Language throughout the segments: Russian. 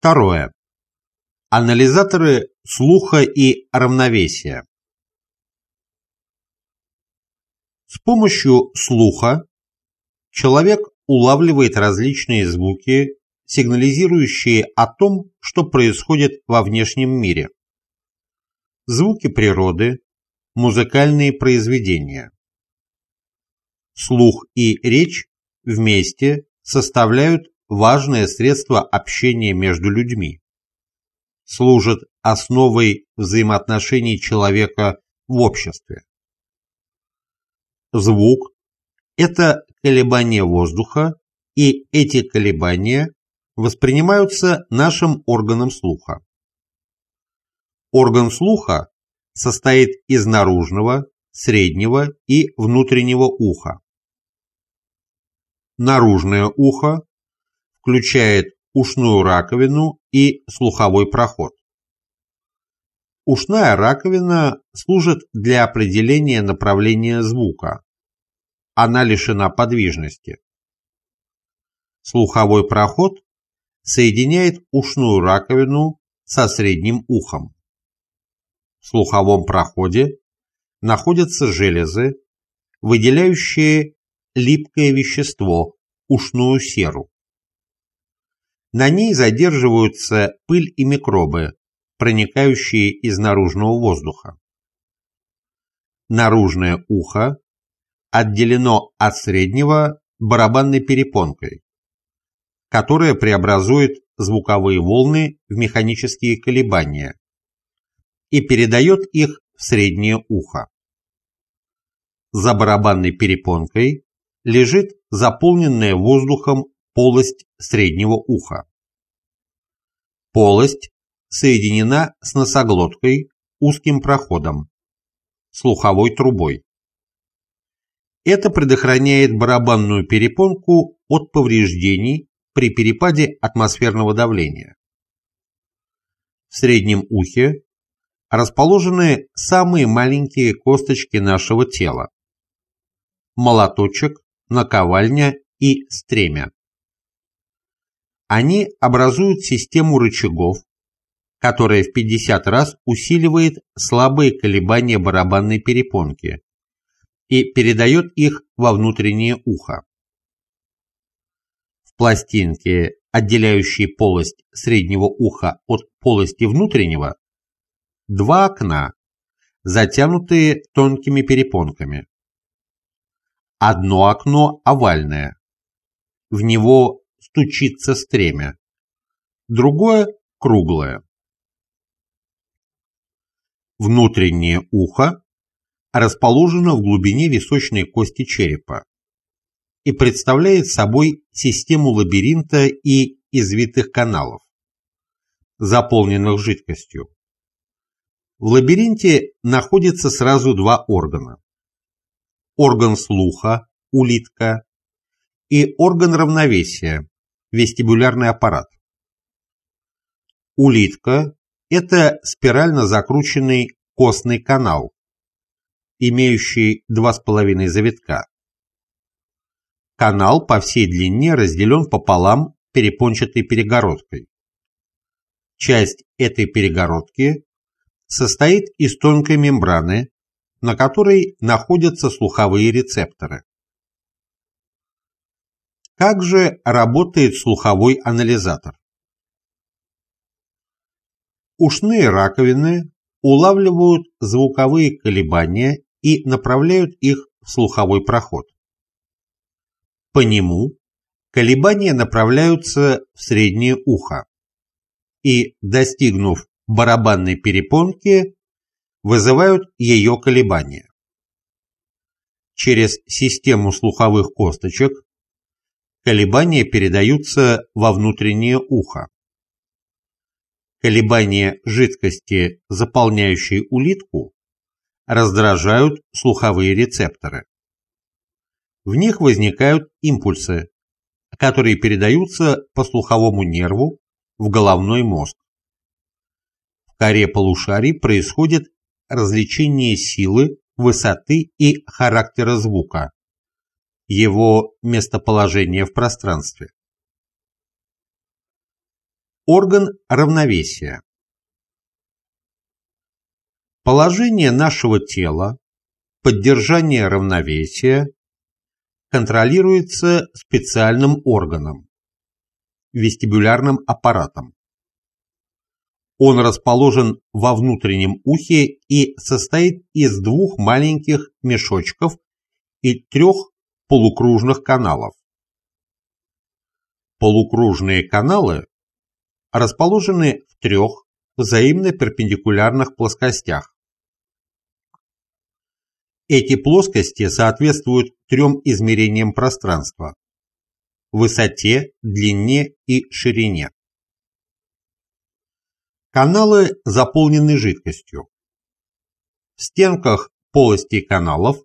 Второе. Анализаторы слуха и равновесия. С помощью слуха человек улавливает различные звуки, сигнализирующие о том, что происходит во внешнем мире. Звуки природы, музыкальные произведения. Слух и речь вместе составляют важное средство общения между людьми, служат основой взаимоотношений человека в обществе. Звук – это колебания воздуха, и эти колебания воспринимаются нашим органом слуха. Орган слуха состоит из наружного, среднего и внутреннего уха. Наружное ухо включает ушную раковину и слуховой проход. Ушная раковина служит для определения направления звука. Она лишена подвижности. Слуховой проход соединяет ушную раковину со средним ухом. В слуховом проходе находятся железы, выделяющие липкое вещество, ушную серу. На ней задерживаются пыль и микробы, проникающие из наружного воздуха. Наружное ухо отделено от среднего барабанной перепонкой, которая преобразует звуковые волны в механические колебания и передает их в среднее ухо. За барабанной перепонкой лежит заполненная воздухом полость среднего уха. Полость соединена с носоглоткой узким проходом, слуховой трубой. Это предохраняет барабанную перепонку от повреждений при перепаде атмосферного давления. В среднем ухе расположены самые маленькие косточки нашего тела – молоточек, наковальня и стремя. Они образуют систему рычагов, которая в 50 раз усиливает слабые колебания барабанной перепонки и передает их во внутреннее ухо. В пластинке, отделяющей полость среднего уха от полости внутреннего, два окна, затянутые тонкими перепонками. Одно окно овальное. В него стучится стремя. Другое круглое. Внутреннее ухо расположено в глубине височной кости черепа и представляет собой систему лабиринта и извитых каналов, заполненных жидкостью. В лабиринте находится сразу два органа. Орган слуха, улитка, и орган равновесия, вестибулярный аппарат. Улитка – это спирально закрученный костный канал, имеющий два с половиной завитка. Канал по всей длине разделен пополам перепончатой перегородкой. Часть этой перегородки состоит из тонкой мембраны, на которой находятся слуховые рецепторы. Как же работает слуховой анализатор? Ушные раковины улавливают звуковые колебания и направляют их в слуховой проход. По нему колебания направляются в среднее ухо и, достигнув барабанной перепонки вызывают ее колебания. Через систему слуховых косточек колебания передаются во внутреннее ухо. Колебания жидкости, заполняющей улитку, раздражают слуховые рецепторы. В них возникают импульсы, которые передаются по слуховому нерву в головной мозг коре полушарий происходит развлечение силы, высоты и характера звука, его местоположение в пространстве. Орган равновесия. Положение нашего тела, поддержание равновесия контролируется специальным органом – вестибулярным аппаратом. Он расположен во внутреннем ухе и состоит из двух маленьких мешочков и трех полукружных каналов. Полукружные каналы расположены в трех взаимно перпендикулярных плоскостях. Эти плоскости соответствуют трем измерениям пространства – высоте, длине и ширине. Каналы заполнены жидкостью. В стенках полостей каналов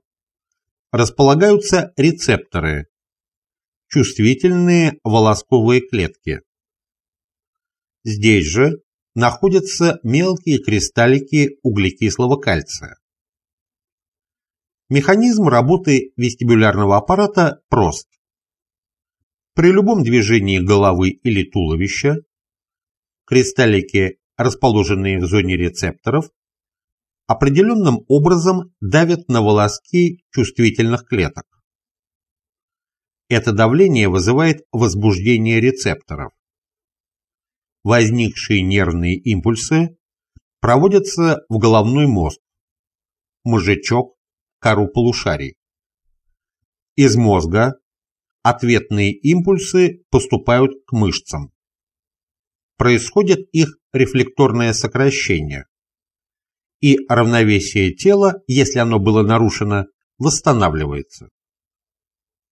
располагаются рецепторы, чувствительные волосковые клетки. Здесь же находятся мелкие кристаллики углекислого кальция. Механизм работы вестибулярного аппарата прост. При любом движении головы или туловища кристаллики, расположенные в зоне рецепторов, определенным образом давят на волоски чувствительных клеток. Это давление вызывает возбуждение рецепторов. Возникшие нервные импульсы проводятся в головной мозг, мозжечок, кору полушарий. Из мозга ответные импульсы поступают к мышцам. Происходит их рефлекторное сокращение, и равновесие тела, если оно было нарушено, восстанавливается.